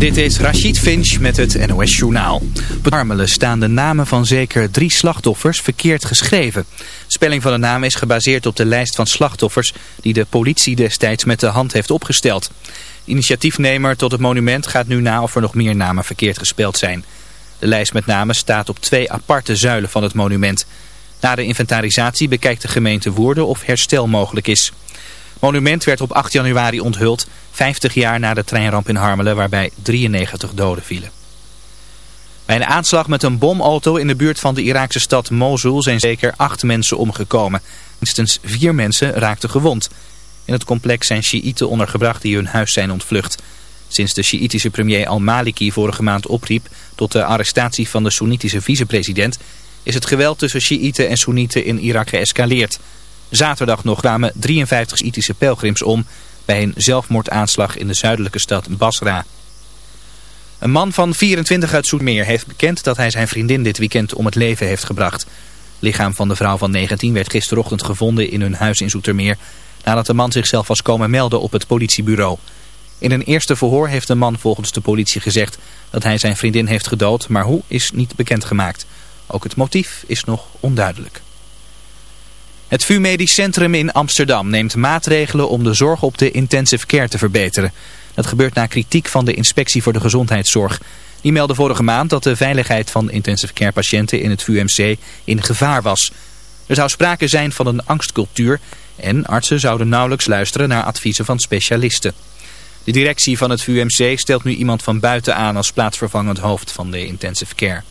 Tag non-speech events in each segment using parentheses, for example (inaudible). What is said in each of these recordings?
Dit is Rachid Finch met het NOS Journaal. Op Armelen staan de namen van zeker drie slachtoffers verkeerd geschreven. Spelling van de naam is gebaseerd op de lijst van slachtoffers die de politie destijds met de hand heeft opgesteld. Initiatiefnemer tot het monument gaat nu na of er nog meer namen verkeerd gespeld zijn. De lijst met namen staat op twee aparte zuilen van het monument. Na de inventarisatie bekijkt de gemeente Woerden of herstel mogelijk is monument werd op 8 januari onthuld, 50 jaar na de treinramp in Harmelen waarbij 93 doden vielen. Bij een aanslag met een bomauto in de buurt van de Iraakse stad Mosul zijn zeker acht mensen omgekomen. Minstens vier mensen raakten gewond. In het complex zijn Sjiïten ondergebracht die hun huis zijn ontvlucht. Sinds de Sjiïtische premier al-Maliki vorige maand opriep tot de arrestatie van de Soenitische vicepresident... is het geweld tussen Sjiïten en Soenieten in Irak geëscaleerd... Zaterdag nog kwamen 53 Itische pelgrims om bij een zelfmoordaanslag in de zuidelijke stad Basra. Een man van 24 uit Zoetmeer heeft bekend dat hij zijn vriendin dit weekend om het leven heeft gebracht. Lichaam van de vrouw van 19 werd gisterochtend gevonden in hun huis in Zoetermeer... nadat de man zichzelf was komen melden op het politiebureau. In een eerste verhoor heeft de man volgens de politie gezegd dat hij zijn vriendin heeft gedood... maar hoe is niet bekendgemaakt. Ook het motief is nog onduidelijk. Het VU Medisch Centrum in Amsterdam neemt maatregelen om de zorg op de intensive care te verbeteren. Dat gebeurt na kritiek van de Inspectie voor de Gezondheidszorg. Die meldde vorige maand dat de veiligheid van intensive care patiënten in het VUMC in gevaar was. Er zou sprake zijn van een angstcultuur en artsen zouden nauwelijks luisteren naar adviezen van specialisten. De directie van het VUMC stelt nu iemand van buiten aan als plaatsvervangend hoofd van de intensive care.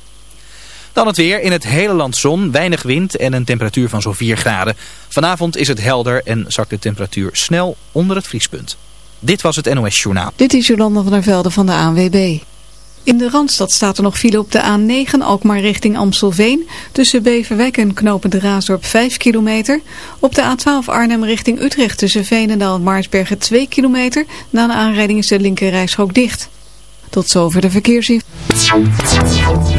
Dan het weer. In het hele land zon, weinig wind en een temperatuur van zo'n 4 graden. Vanavond is het helder en zakt de temperatuur snel onder het vriespunt. Dit was het NOS Journaal. Dit is Jolanda van der Velde van de ANWB. In de Randstad staat er nog file op de A9, Alkmaar richting Amstelveen. Tussen Beverwijk en Knopen de Raasdorp 5 kilometer. Op de A12 Arnhem richting Utrecht tussen Veenendaal en Maarsbergen 2 kilometer. Na een aanrijding is de linker dicht. Tot zover de verkeersinformatie.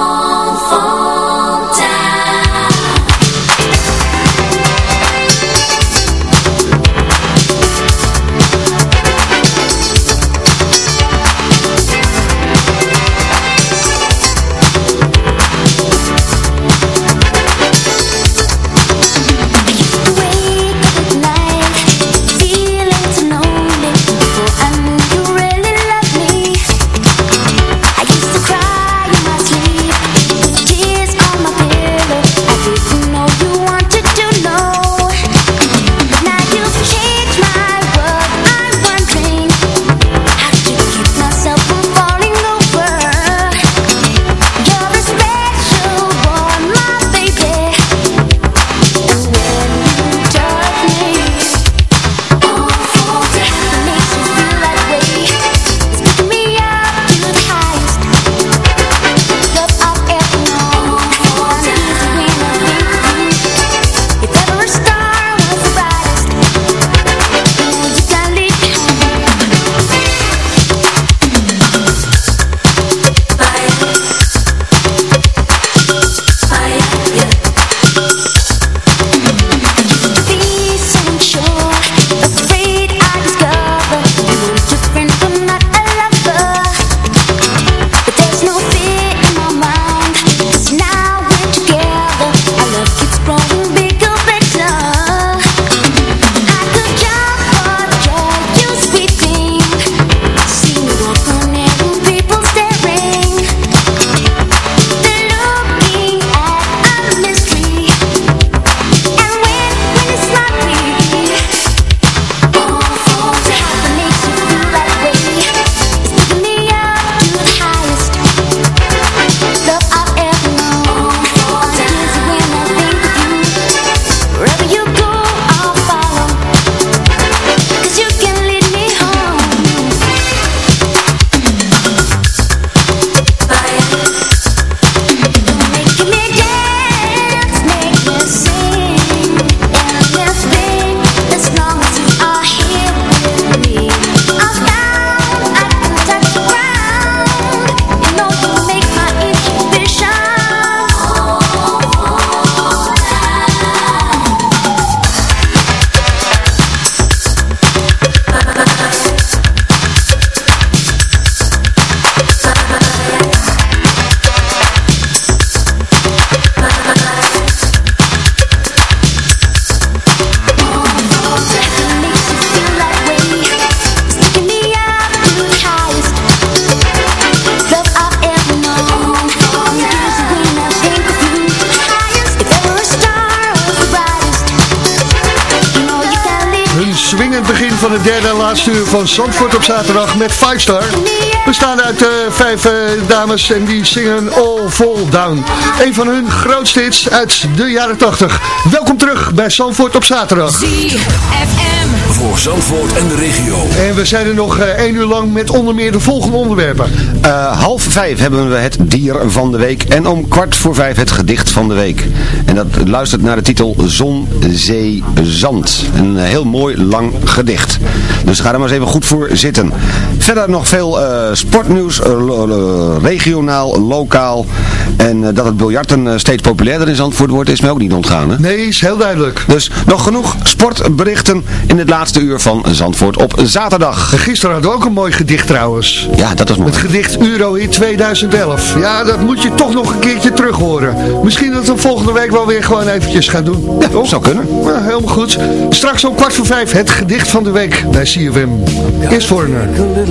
van Zandvoort op zaterdag met 5 Star. We staan uit uh, vijf uh, dames en die zingen All Fall Down. Een van hun grootste hits uit de jaren 80. Welkom terug bij Zandvoort op zaterdag. ZFM voor Zandvoort en de regio. En we zijn er nog uh, één uur lang met onder meer de volgende onderwerpen. half vijf hebben we het dier van de week en om kwart voor vijf het gedicht van de week. En dat luistert naar de titel Zon, Zee, Zand. Een heel mooi lang gedicht. Dus ga er maar eens even goed voor zitten. Verder nog veel uh, sportnieuws, uh, regionaal, lokaal. En uh, dat het biljarten steeds populairder in Zandvoort wordt is mij ook niet ontgaan. Hè? Nee, is heel duidelijk. Dus nog genoeg sportberichten in het laatste uur van Zandvoort op zaterdag. Gisteren hadden we ook een mooi gedicht trouwens. Ja, dat was mooi. Het gedicht Euro in 2011. Ja, dat moet je toch nog een keertje terug horen. Misschien dat we volgende week wel weer gewoon eventjes gaan doen. Ja, toch? zou kunnen. Ja, helemaal goed. Straks om kwart voor vijf het gedicht van de week bij CFM. Eerst voor een...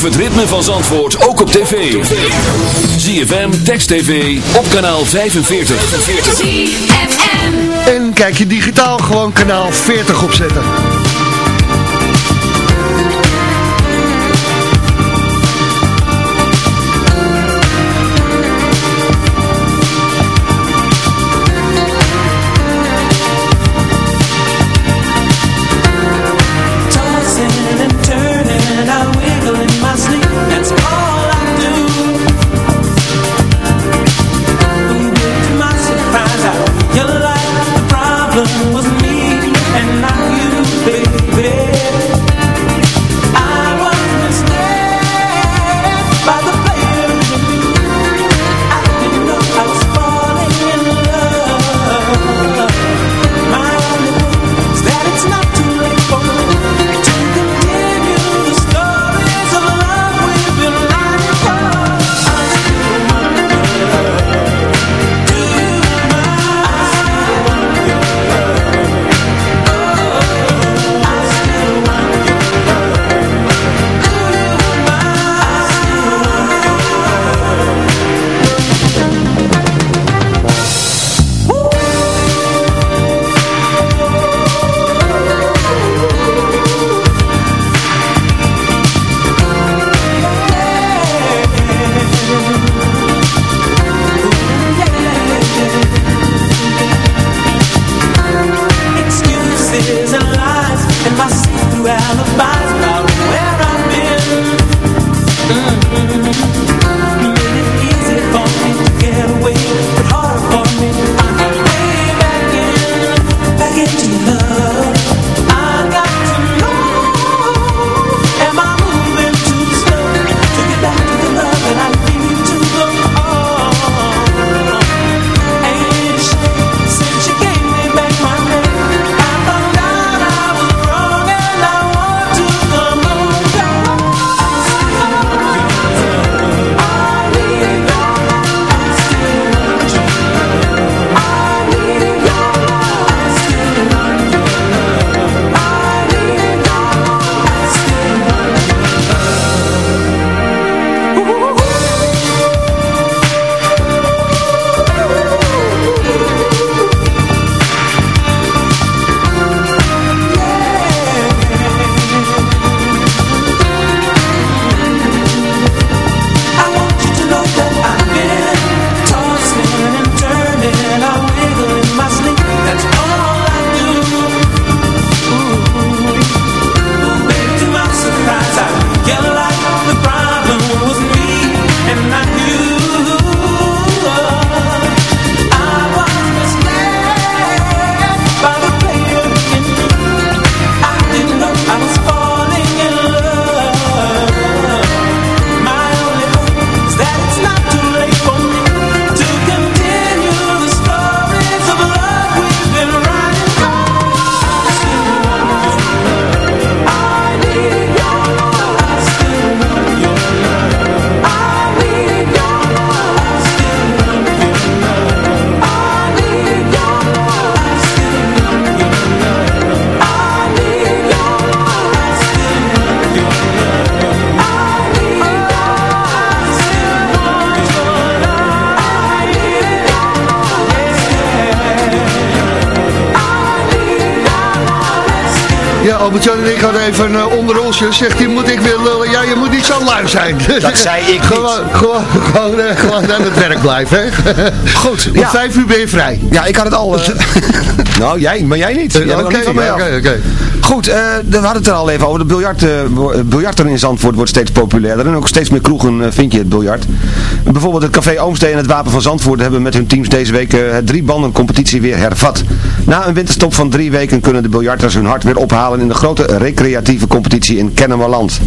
Beleef het ritme van Zandvoort ook op tv. ZFM, Text TV, op kanaal 45. ZFM. En kijk je digitaal gewoon kanaal 40 opzetten. Albert-Jan en ik hadden even uh, onder ons, zegt hij, moet ik weer lullen? Ja, je moet niet zo lui zijn. Dat zei ik niet. gewoon, gewoon, gewoon, eh, gewoon aan het werk blijven, hè? Goed, Om ja. vijf uur ben je vrij. Ja, ik had het al... (laughs) nou, jij, maar jij niet. Oké, niet van mij ja, af. oké, oké. Goed, eh, we hadden het er al even over. De biljart, eh, eh, biljarten in Zandvoort wordt steeds populairder. En ook steeds meer kroegen vind je het biljart. Bijvoorbeeld het Café Oomstee en het Wapen van Zandvoort hebben met hun teams deze week het drie banden competitie weer hervat. Na een winterstop van drie weken kunnen de biljarters hun hart weer ophalen in de grote recreatieve competitie in Kennemerland.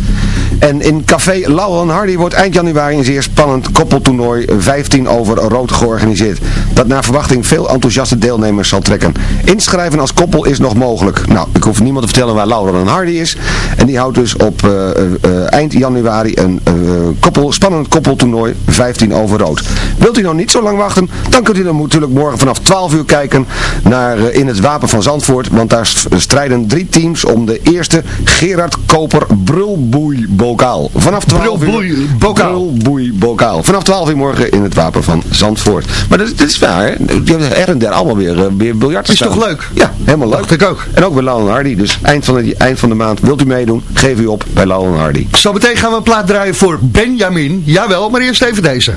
En in café Lauweren Hardy wordt eind januari een zeer spannend koppeltoernooi eh, 15 over rood georganiseerd. Dat naar verwachting veel enthousiaste deelnemers zal trekken. Inschrijven als koppel is nog mogelijk. Nou, ik hoef niemand te vertellen waar Lauweren Hardy is. En die houdt dus op eh, eh, eind januari een koppel, spannend koppeltoernooi 15 over rood. Wilt u nou niet zo lang wachten, dan kunt u dan natuurlijk morgen vanaf 12 uur kijken naar In het Wapen van Zandvoort. Want daar strijden drie teams om de eerste Gerard Koper Brulboeiboot bokaal. Vanaf 12 uur. Bokaal. Bokaal. Vanaf 12 uur morgen in het wapen van Zandvoort. Maar dat, is waar, hè? Er en der allemaal weer, uh, weer het Is toch leuk? Ja, helemaal leuk. Ik ook. En ook bij Lau Hardy. Dus eind van, de, eind van de maand wilt u meedoen, geef u op bij Lau Hardy. Zo meteen gaan we een plaat draaien voor Benjamin. Jawel, maar eerst even deze.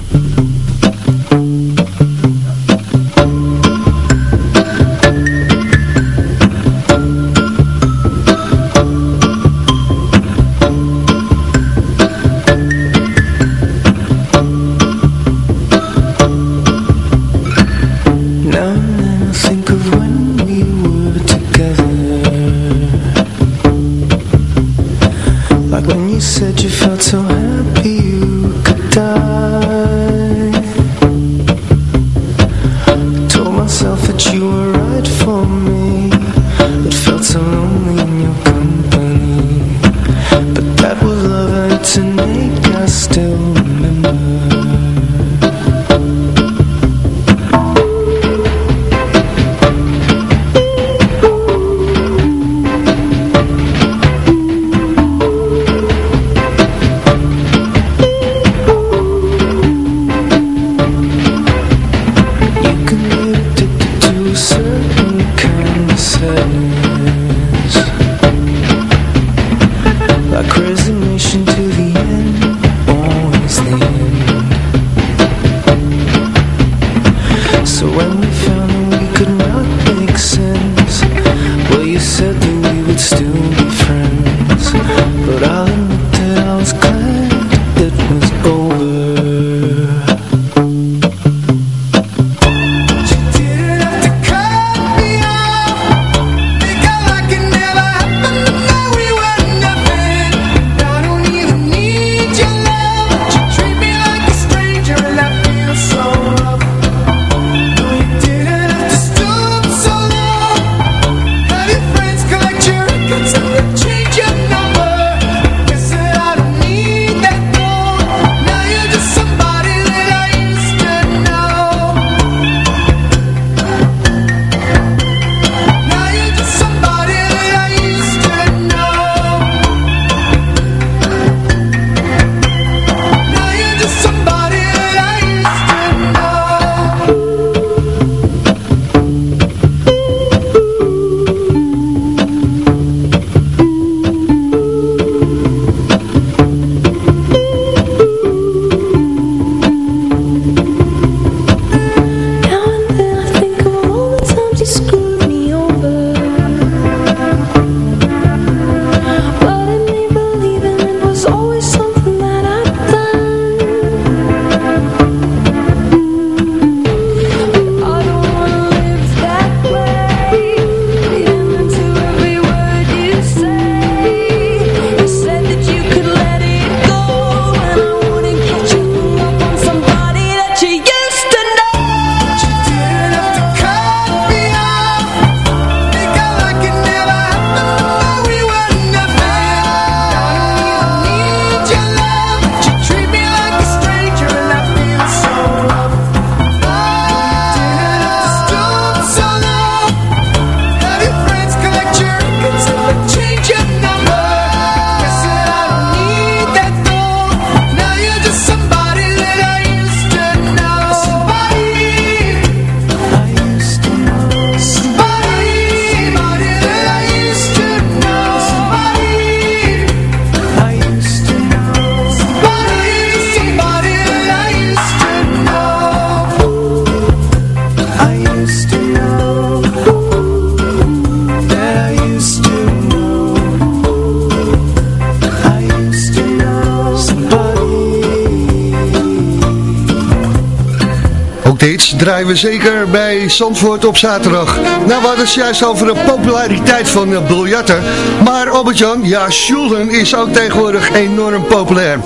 draaien we zeker bij Zandvoort op zaterdag. Nou, we hadden het juist over de populariteit van de biljarten. Maar Albert-Jan, ja, Schulden is ook tegenwoordig enorm populair.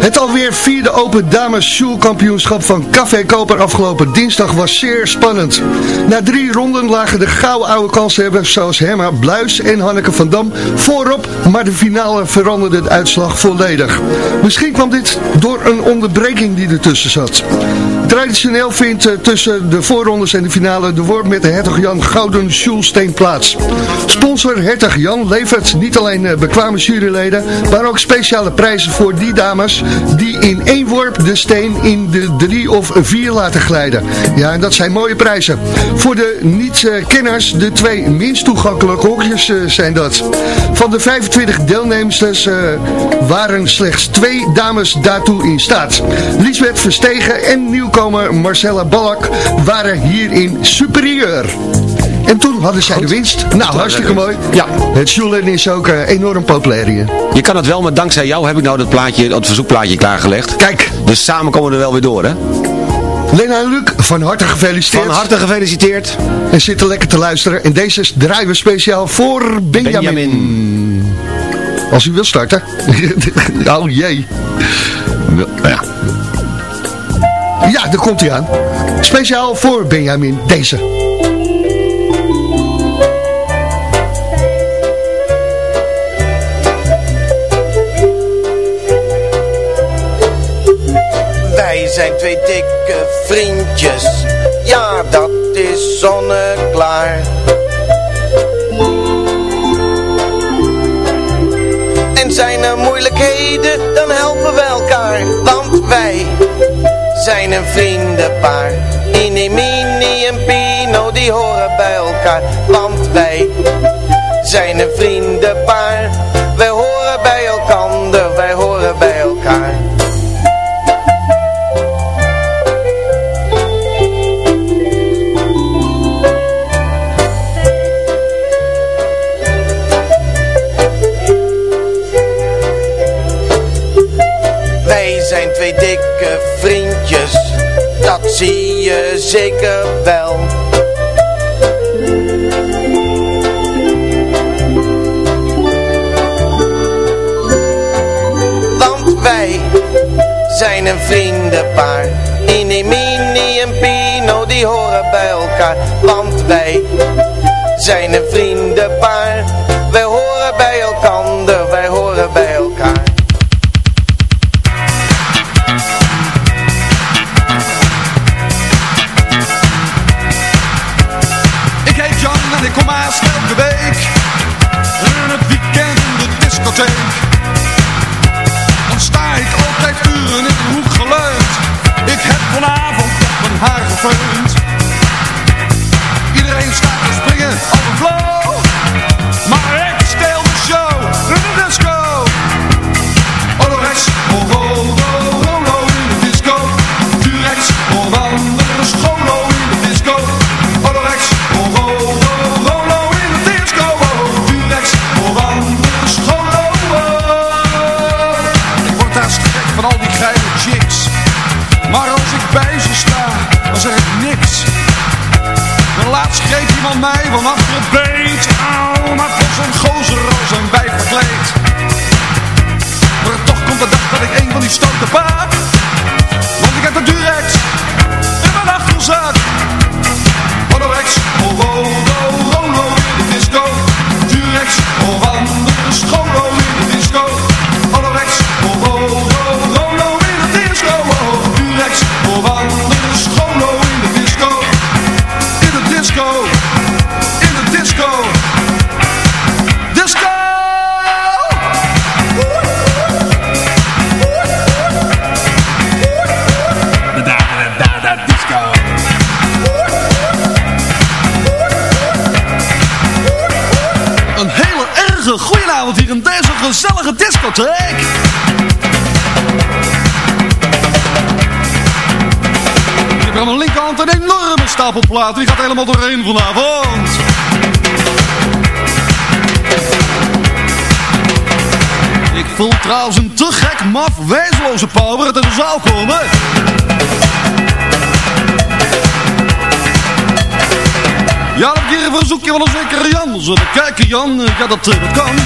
Het alweer vierde Open Dames Schulkampioenschap van Café Koper afgelopen dinsdag was zeer spannend. Na drie ronden lagen de gouden oude kanshebbers zoals Herma Bluis en Hanneke van Dam voorop, maar de finale veranderde de uitslag volledig. Misschien kwam dit door een onderbreking die ertussen zat. Traditioneel vindt eh, tussen de voorrondes en de finale de worp met de Hertog Jan Gouden Sjoelsteen plaats. Sponsor Hertog Jan levert niet alleen eh, bekwame juryleden, maar ook speciale prijzen voor die dames die in één worp de steen in de drie of vier laten glijden. Ja, en dat zijn mooie prijzen. Voor de niet-kenners, de twee minst toegankelijke hokjes eh, zijn dat. Van de 25 deelnemsters eh, waren slechts twee dames daartoe in staat. Lisbeth Verstegen en Marcella Ballack waren hierin superieur. En toen hadden zij de winst. Nou, hartstikke mooi. Ja. Het Schulen is ook eh, enorm populair hier. Je kan het wel, maar dankzij jou heb ik nou dat plaatje, dat verzoekplaatje klaargelegd. Kijk, Dus samen komen we er wel weer door, hè? Lena en Luc, van harte gefeliciteerd. Van harte gefeliciteerd. En zitten lekker te luisteren. En deze draaien we speciaal voor Benjamin. Benjamin. Als u wil starten. (laughs) oh jee. Wel, Ja. Ja, daar komt hij aan. Speciaal voor Benjamin, deze. Wij zijn twee dikke vriendjes, ja dat is zonneklaar. En zijn er moeilijkheden, dan helpen we elkaar, want wij zijn een vriendenpaar. Ini, Mini en Pino, die horen bij elkaar, want wij zijn een vriendenpaar. Wij horen bij elkander, wij horen bij elkaar. Wij zijn twee dikke zie je zeker wel. Want wij zijn een vriendenpaar. Ini, Mini en Pino, die horen bij elkaar. Want wij zijn een vriendenpaar. Wij horen verzoekje van een zekere Jan. Zullen kijken, Jan? Ja, dat, eh, dat kan.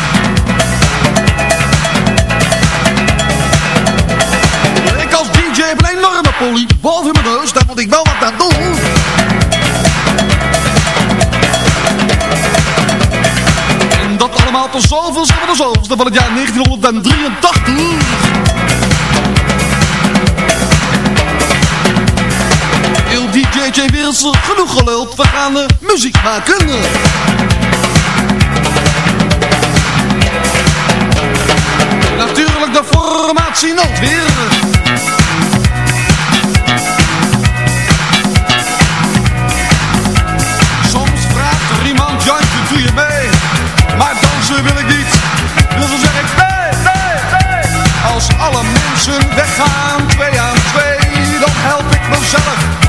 Ik als DJ heb een enorme polie boven mijn neus. Daar moet ik wel wat aan doen. En dat allemaal tot zoveelste van de van het jaar 1983. Heel DJ Wilson, genoeg geluld, we gaan de muziek maken. Natuurlijk de formatie noodweer. Soms vraagt er iemand, Jantje, doe je mee? Maar dansen wil ik niet. Dus dan zeg ik, nee, nee, nee. Als alle mensen weggaan, twee aan twee, dan help ik mezelf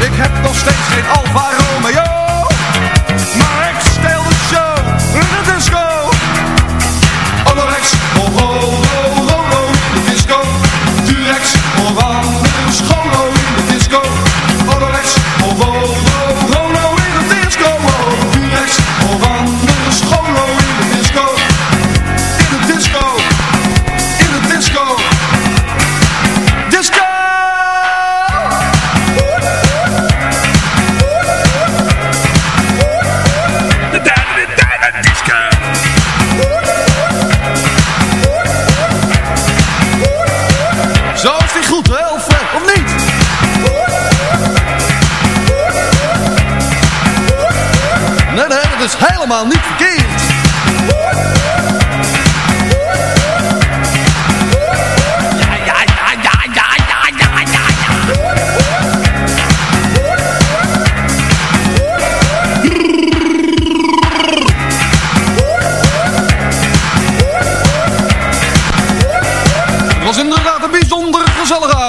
Ik heb nog steeds geen Alfa Romeo,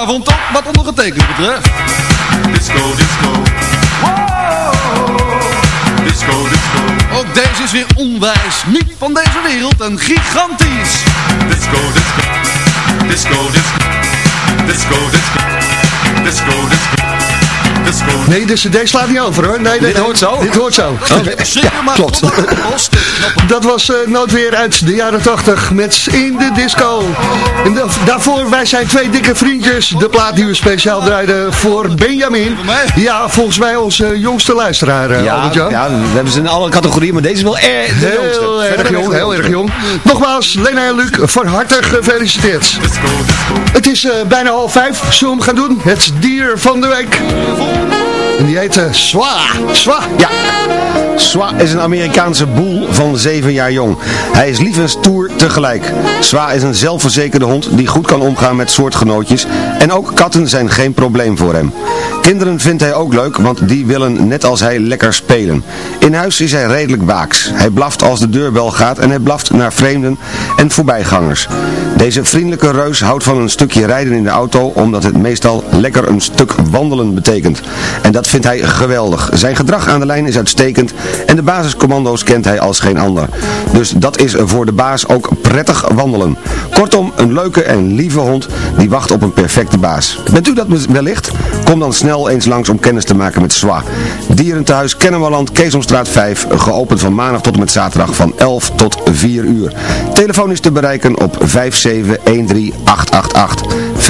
gezellige avond, ook wat ondergetekend betreft. Disco, disco. Wow. Disco, disco. Ook deze is weer onwijs, niet van deze wereld en gigantisch. Disco, disco. Disco, disco. Disco, disco. Disco, disco. Nee, de cd slaat niet over hoor. Nee, Dit hoort zo? Dit hoort zo. Maar klopt. tot aan de post. Dat was eh noodweer uit de jaren 80 met In de Disco. En da- daarvoor, wij zijn twee dikke vriendjes. De plaat die we speciaal draaiden voor Benjamin. Ja, volgens mij onze jongste luisteraar, eh, Ja, ja, we hebben ze in alle categorieën, maar deze is wel erg de jongste. Heel Verder erg jong, heel erg jongste. jong. Nogmaals, Lena en Luc, van harte gefeliciteerd. Het is eh, bijna half vijf, zullen we hem gaan doen? Het dier van de week. En die heet eh, Swa. Swa. Ja. Swa is een Amerikaanse boel van 7 jaar jong. Hij is lief en stoer tegelijk. Swa is een zelfverzekerde hond die goed kan omgaan met soortgenootjes en ook katten zijn geen probleem voor hem. Kinderen vindt hij ook leuk, want die willen net als hij lekker spelen. In huis is hij redelijk waaks. Hij blaft als de deurbel gaat en hij blaft naar vreemden en voorbijgangers. Deze vriendelijke reus houdt van een stukje rijden in de auto, omdat het meestal lekker een stuk wandelen betekent. En dat vindt hij geweldig. Zijn gedrag aan de lijn is uitstekend en de basiscommando's kent hij als geen ander. Dus dat is voor de baas ook prettig wandelen. Kortom, een leuke en lieve hond die wacht op een perfecte baas. Bent u dat wellicht? Kom dan snel eens langs om kennis te maken met Swa. Dierentehuis Kennemerland, Keesomstraat 5, geopend van maandag tot en met zaterdag van 11 tot 4 uur. Telefoon is te bereiken op 5713888, 5713888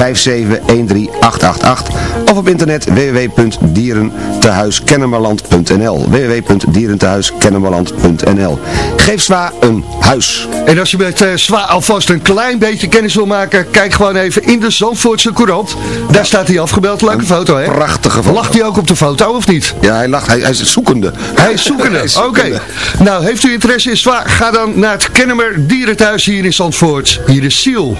of op internet www.dierentehuiskennemerland.nl www.dierentehuiskennemerland.nl Geef Swa een huis. En als je met eh Swa alvast een klein beetje kennis wil maken, kijk gewoon even in de Zandvoortse Courant. Daar staat hij afgebeeld. Leuke foto, hè? Prachtige foto. Lacht hij ook op de foto, of niet? Ja, hij lacht. Hij, hij is zoekende. Hij is zoekende. (laughs) Oké. Nou, heeft u interesse in Swa? Ga dan naar het Kennemer Dierenthuis hier in Zandvoort. Hier is Siel.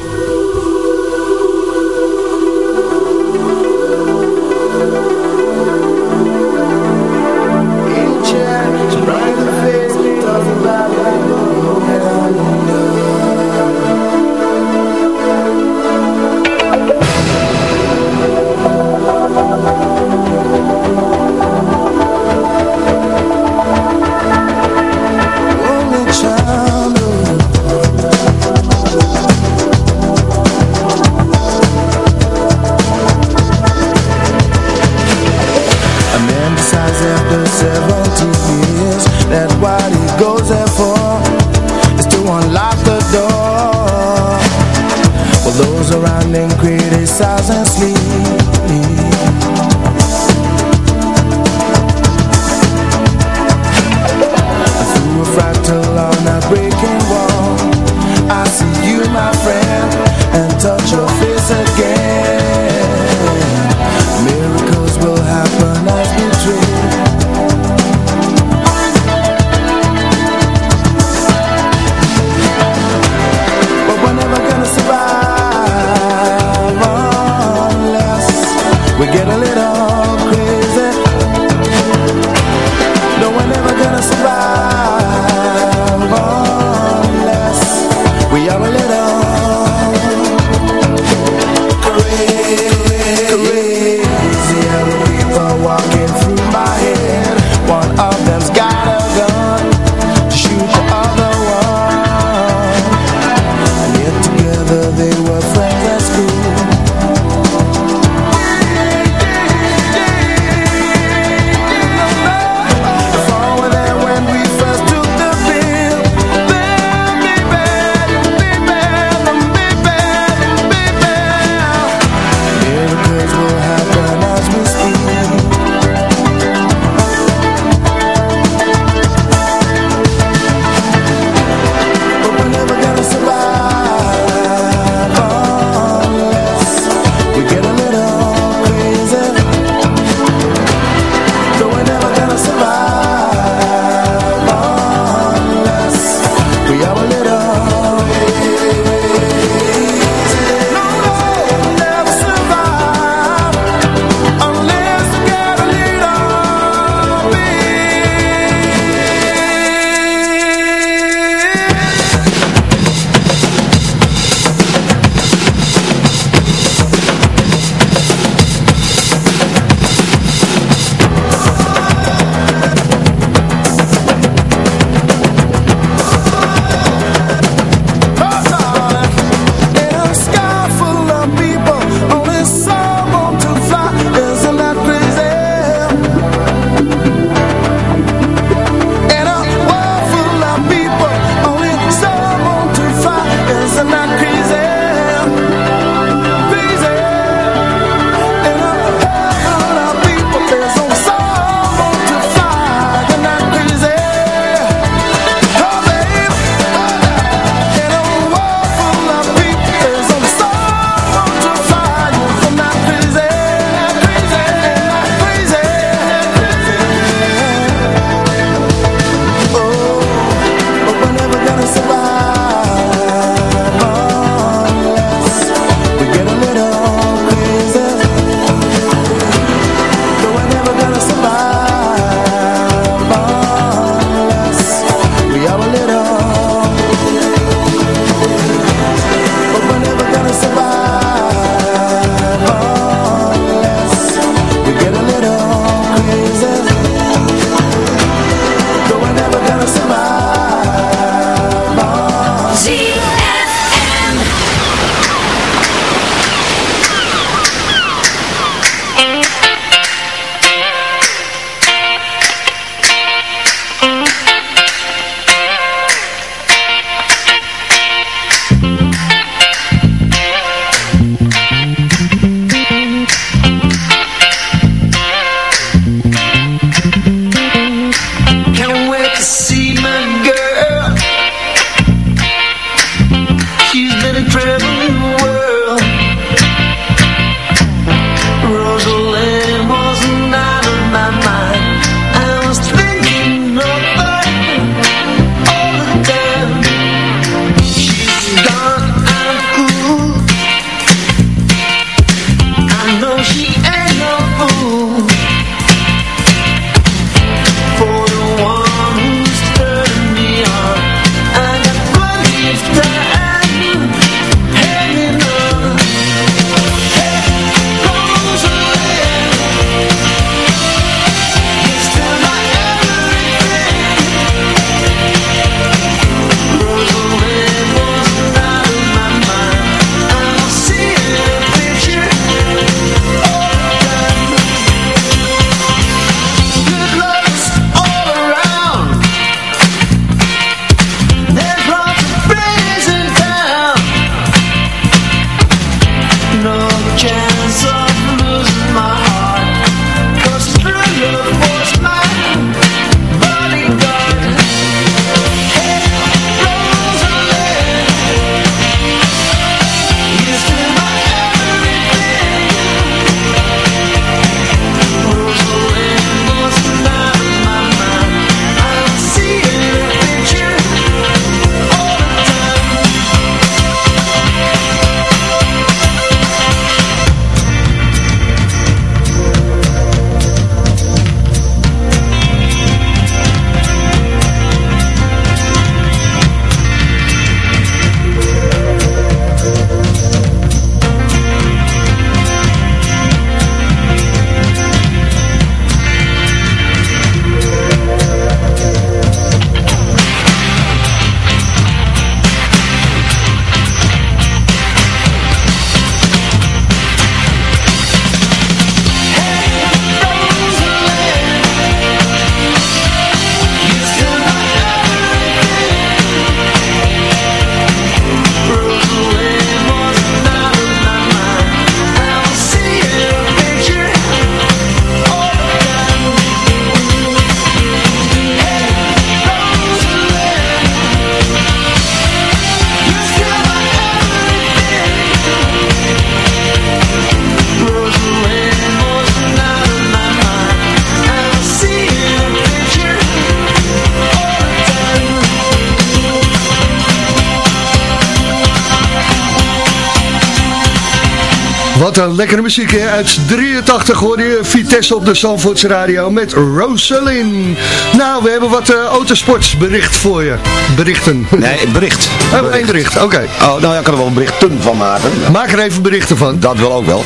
Wat een lekkere muziek hè? uit 83 hoor je Vitesse op de Zandvoortse radio met Rosalind. Nou, we hebben wat uh, autosportsbericht voor je. Berichten. Nee, bericht. Oh, één bericht, oké. Oh, nou ja, ik kan er wel berichten van maken. Maak er even berichten van. Dat wil ook wel.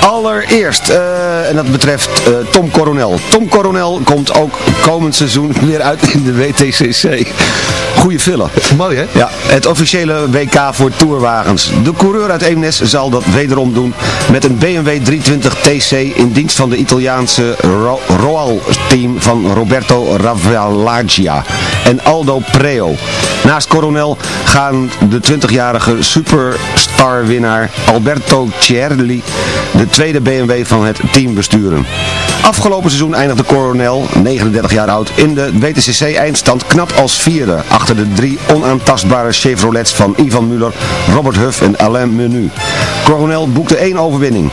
Allereerst, uh, en dat betreft uh, Tom Coronel. Tom Coronel komt ook komend seizoen (laughs) weer uit in de WTCC. Goeie filler. Mooi hè? Ja, het officiële WK voor tourwagens. De coureur uit Eemnes zal dat wederom doen met een BMW 320 TC in dienst van de Italiaanse Ro Roal team van Roberto Ravallaggia en Aldo Preo. Naast Coronel gaan de 20-jarige superstar-winnaar Alberto Cerli de tweede BMW van het team besturen. Afgelopen seizoen eindigde Coronel, 39 jaar oud, in de WTCC-eindstand knap als vierde, achter de drie onaantastbare Chevrolets van Ivan Muller, Robert Huff en Alain Menu. Coronel boekte één overwinning.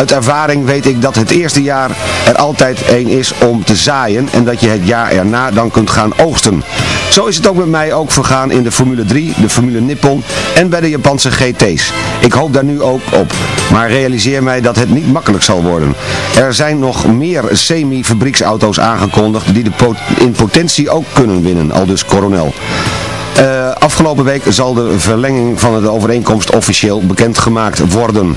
Uit ervaring weet ik dat het eerste jaar er altijd één is om te zaaien en dat je het jaar erna dan kunt gaan oogsten. Zo is het ook met mij ook vergaan in de Formule 3, de Formule Nippon en bij de Japanse GT's. Ik hoop daar nu ook op, maar realiseer mij dat het niet makkelijk zal worden. Er zijn nog meer semi-fabrieksauto's aangekondigd die de in potentie ook kunnen winnen, al dus Coronel. Uh, afgelopen week zal de verlenging van de overeenkomst officieel bekendgemaakt worden.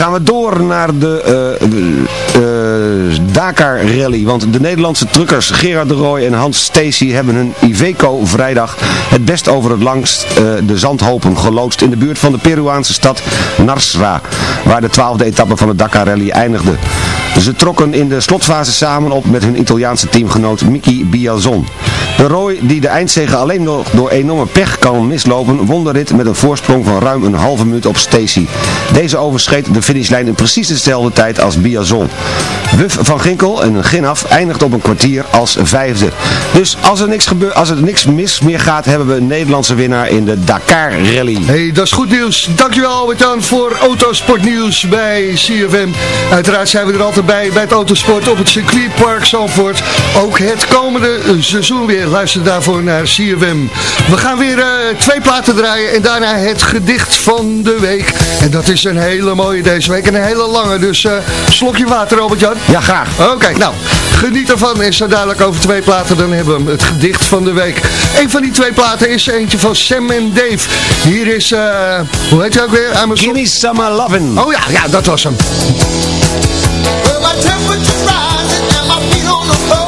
Gaan we door naar de uh, uh, Dakar Rally. Want de Nederlandse truckers Gerard de Rooij en Hans Stacy hebben hun Iveco vrijdag het best over het langst de zandhopen geloodst in de buurt van de Peruaanse stad Narsra. Waar de twaalfde etappe van de Dakar Rally eindigde. Ze trokken in de slotfase samen op met hun Italiaanse teamgenoot Miki Biazon. De Roy, die de eindzege alleen nog door enorme pech kan mislopen, won de rit met een voorsprong van ruim een halve minuut op Stacy. Deze overschreed de finishlijn in precies dezelfde tijd als Biazon. Wuf van Ginkel en Ginaf eindigt op een kwartier als vijfde. Dus als er niks, gebeurt, als er niks mis meer gaat, hebben we een Nederlandse winnaar in de Dakar Rally. Hey, dat is goed nieuws. Dankjewel Albert-Jan voor Autosportnieuws bij CFM. Uiteraard zijn we er altijd bij, bij het autosport op het circuitpark Zandvoort. Ook het komende seizoen weer. Luister daarvoor naar CFM. We gaan weer uh, twee platen draaien en daarna het gedicht van de week. En dat is een hele mooie deze week en een hele lange. Dus uh, slokje water, Robert-Jan. Ja, graag. Oké, okay, nou, geniet ervan. En zo dadelijk over twee platen, dan hebben we hem, het gedicht van de week. Een van die twee platen is eentje van Sam en Dave. Hier is, uh, hoe heet hij ook weer? Amazon. Give me some lovin'. Oh ja, ja, dat was hem. Temperature's rising and my feet on the floor.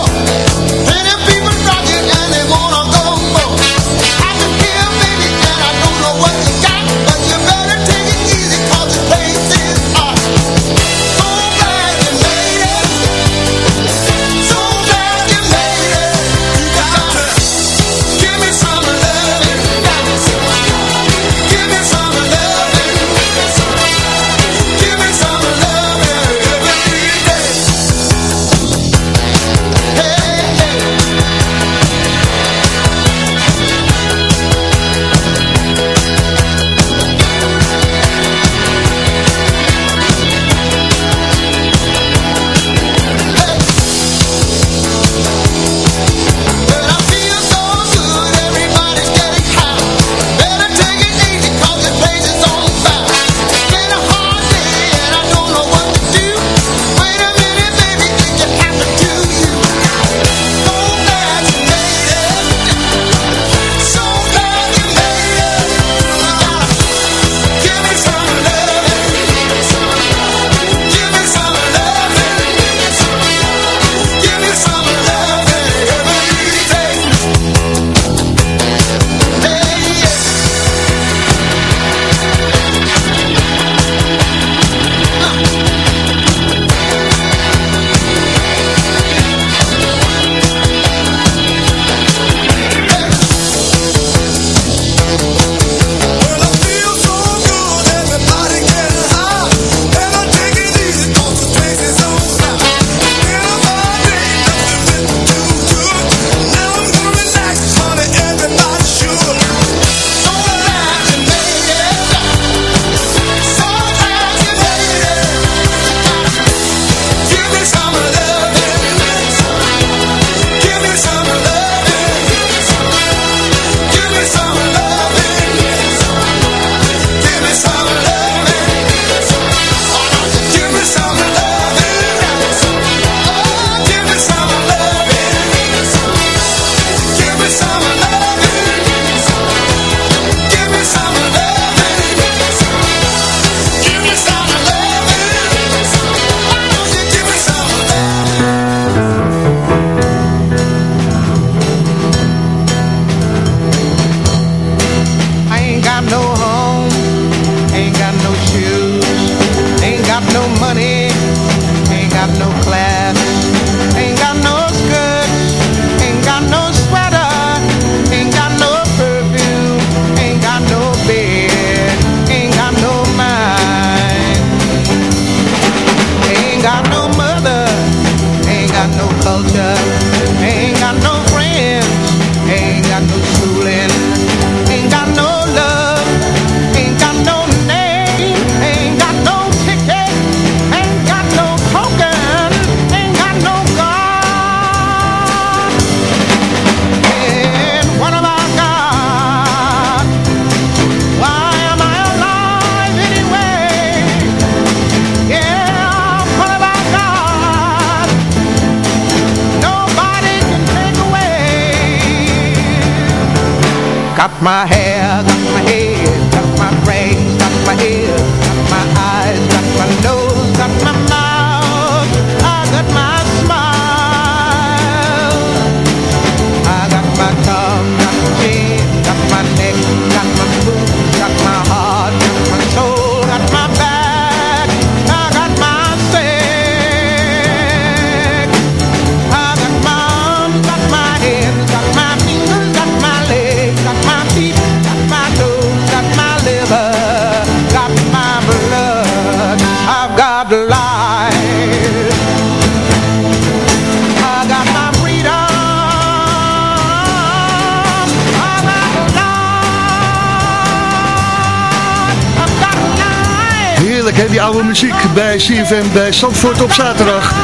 Heerlijk die oude muziek bij CFM bij Zandvoort op zaterdag.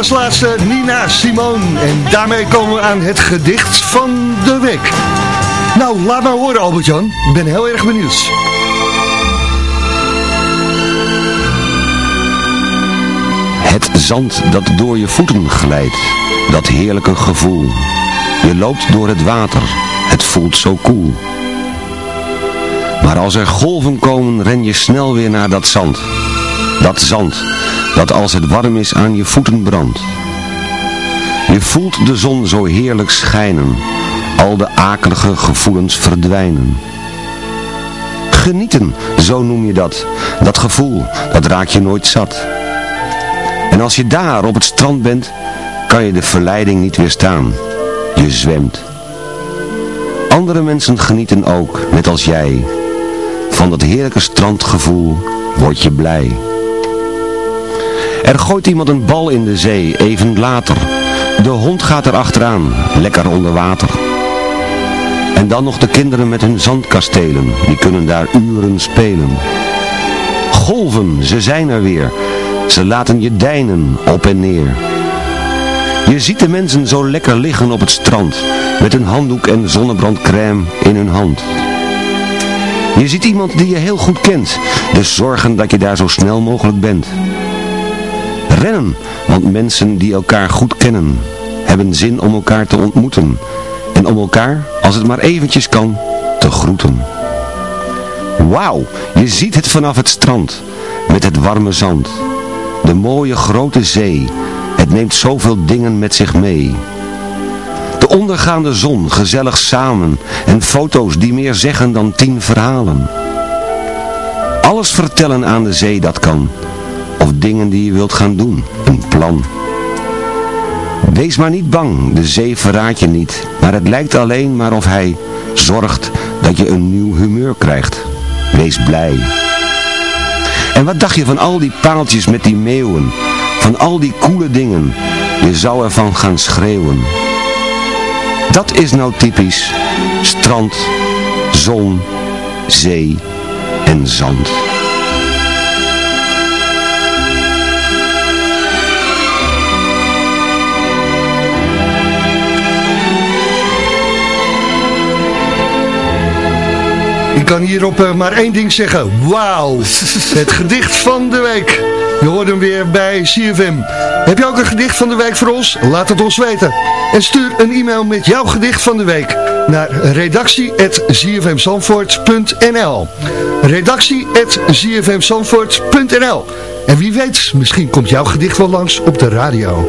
Is laatste Nina Simone. En daarmee komen we aan het gedicht van de week. Nou, laat maar horen Albert-Jan. Ik ben heel erg benieuwd. Het zand dat door je voeten glijdt, dat heerlijke gevoel. Je loopt door het water, het voelt zo koel. Maar als er golven komen, ren je snel weer naar dat zand. Dat zand, dat als het warm is aan je voeten brandt. Je voelt de zon zo heerlijk schijnen, al de akelige gevoelens verdwijnen. Genieten, zo noem je dat. Dat gevoel, dat raak je nooit zat. En als je daar op het strand bent, kan je de verleiding niet weerstaan. Je zwemt. Andere mensen genieten ook, net als jij. Van dat heerlijke strandgevoel word je blij. Er gooit iemand een bal in de zee, even later. De hond gaat er achteraan, lekker onder water. En dan nog de kinderen met hun zandkastelen, die kunnen daar uren spelen. Golven, ze zijn er weer. Ze laten je deinen op en neer. Je ziet de mensen zo lekker liggen op het strand, met een handdoek en zonnebrandcrème in hun hand. Je ziet iemand die je heel goed kent, dus zorgen dat je daar zo snel mogelijk bent. Rennen, want mensen die elkaar goed kennen, hebben zin om elkaar te ontmoeten. En om elkaar, als het maar eventjes kan, te groeten. Wauw, je ziet het vanaf het strand, met het warme zand. De mooie grote zee, het neemt zoveel dingen met zich mee. De ondergaande zon, gezellig samen, en foto's die meer zeggen dan tien verhalen. Alles vertellen aan de zee dat kan, of dingen die je wilt gaan doen, een plan. Wees maar niet bang, de zee verraadt je niet, maar het lijkt alleen maar of hij zorgt dat je een nieuw humeur krijgt. Wees blij. En wat dacht je van al die paaltjes met die meeuwen? Van al die coole dingen? Je zou ervan gaan schreeuwen. Dat is nou typisch strand, zon, zee en zand. Ik kan hierop eh, maar één ding zeggen. Wauw. (laughs) Het gedicht van de week. Je hoort hem weer bij CFM. Heb je ook een gedicht van de week voor ons? Laat het ons weten. En stuur een e-mail met jouw gedicht van de week naar redactie.zfmzandvoort.nl redactie.zfmzandvoort.nl En wie weet, misschien komt jouw gedicht wel langs op de radio.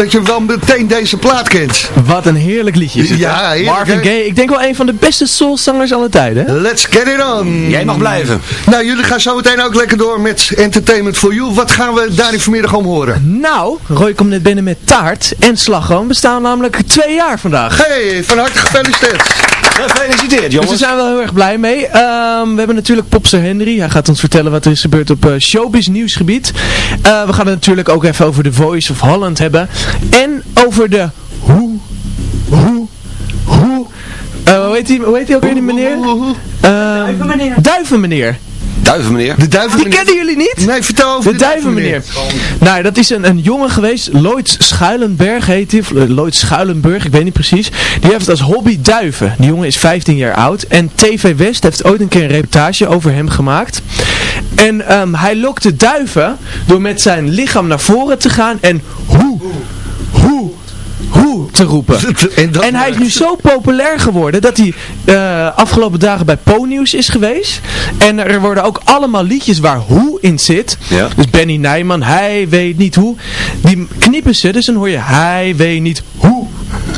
dat je wel meteen deze plaat kent. Wat een heerlijk liedje is het, Ja, heerlijk, Marvin? Gaye, ik denk wel een van de beste soulzangers aller tijden. hè? Let's get it on. Jij mag blijven. Nou, jullie gaan zo meteen ook lekker door met Entertainment for You. Wat gaan we daarin vanmiddag om horen? Nou, Roy komt net binnen met taart en slagroom. We staan namelijk twee jaar vandaag. Hey, van harte gefeliciteerd. Gefeliciteerd Dus daar jongens. zijn we wel heel erg blij mee. Ehm, we hebben natuurlijk Popster Henry. Hij gaat ons vertellen wat er is gebeurd op eh, showbiz nieuwsgebied. Eh, we gaan het natuurlijk ook even over The Voice of Holland hebben. En over de hoe, hoe, hoe... eh, hoe heet die, hoe heet die ook weer die meneer? Duivenmeneer. Duivenmeneer. Duivenmeneer. De duivenmeneer. Die kennen jullie niet? Nee, vertel over De duivenmeneer. Nou, dat is een, een jongen geweest. Lloyd Schuilenberg heet hij. eh, Lloyd Schuilenburg, ik weet niet precies. Die heeft als hobby duiven. Die jongen is 15 jaar oud. En TV West heeft ooit een keer een reportage over hem gemaakt. En ehm, hij lokte duiven door met zijn lichaam naar voren te gaan en hoe te roepen. (laughs) en, hij is nu zo populair geworden dat hij eh, afgelopen dagen bij Po-nieuws is geweest. En er worden ook allemaal liedjes waar hoe in zit. Ja. Dus Benny Nijman, hij weet niet hoe. Die knippen ze, dus dan hoor je hij weet niet hoe.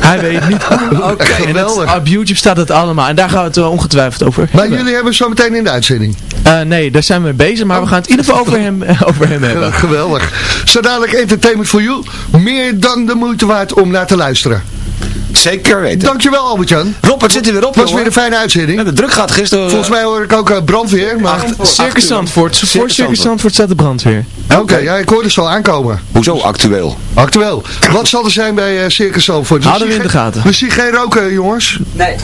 Hij weet niet hoe. (laughs) Oké, En het- geweldig. op YouTube staat het allemaal. En daar gaan we het wel ongetwijfeld over Maar hebben. jullie hebben zo meteen in de uitzending. Eh, nee, daar zijn we mee bezig. Maar we gaan het in ieder geval over hem, over hem hebben. Eh, (laughs) geweldig. Zo dadelijk Entertainment for You. Meer dan de moeite waard om naar te luisteren. Zeker weten. Dankjewel Albert-Jan. Rob, het zit er weer op, Het was weer een fijne uitzending. hebben druk gehad gisteren. Volgens mij hoor ik ook eh, brandweer. Maar... Circus Zandvoort. Voor Circus Zandvoort. Zandvoort staat de brandweer. Oké, ja, ik hoorde ze al aankomen. Hoezo actueel? Actueel. Wat zal er zijn bij eh, Circus Zandvoort? Houden we zien in de geen- gaten. We zien geen roken, jongens. Nee.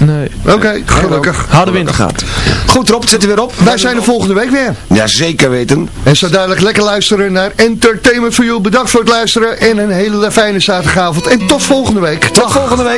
Oké, gelukkig. Houden we in de gaten. Goed Rob, het zit er weer op. Wij zijn er volgende week weer. Ja, zeker weten. En zo duidelijk lekker luisteren naar Entertainment for You. Bedankt voor het luisteren en een hele fijne zaterdagavond. En tot volgende week. Tot volgende week.